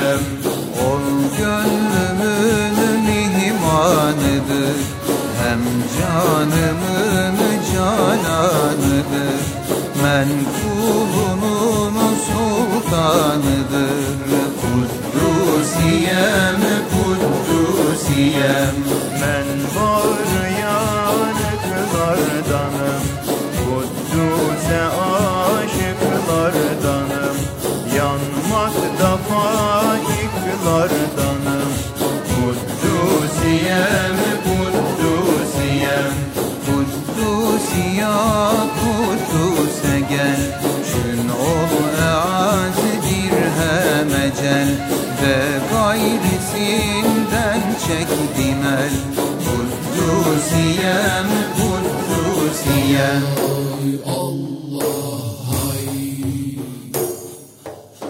Meryem Ol gönlümün mihmanıdır Hem canımın cananıdır. Ben kulunun sultanıdır. Kuddusiyem, Kuddusiyem. Ben var yanıklardanım Kudduse aşıklardanım. Yanmakta fazla faiklardanım Kuddusiyem, Kuddusiyem Kuddusiya Kuddus'e gel. Çün ol eaz dirhem ecel Ve gayrisinden çek dimel Kuddusiyem, Kuddusiyem Allah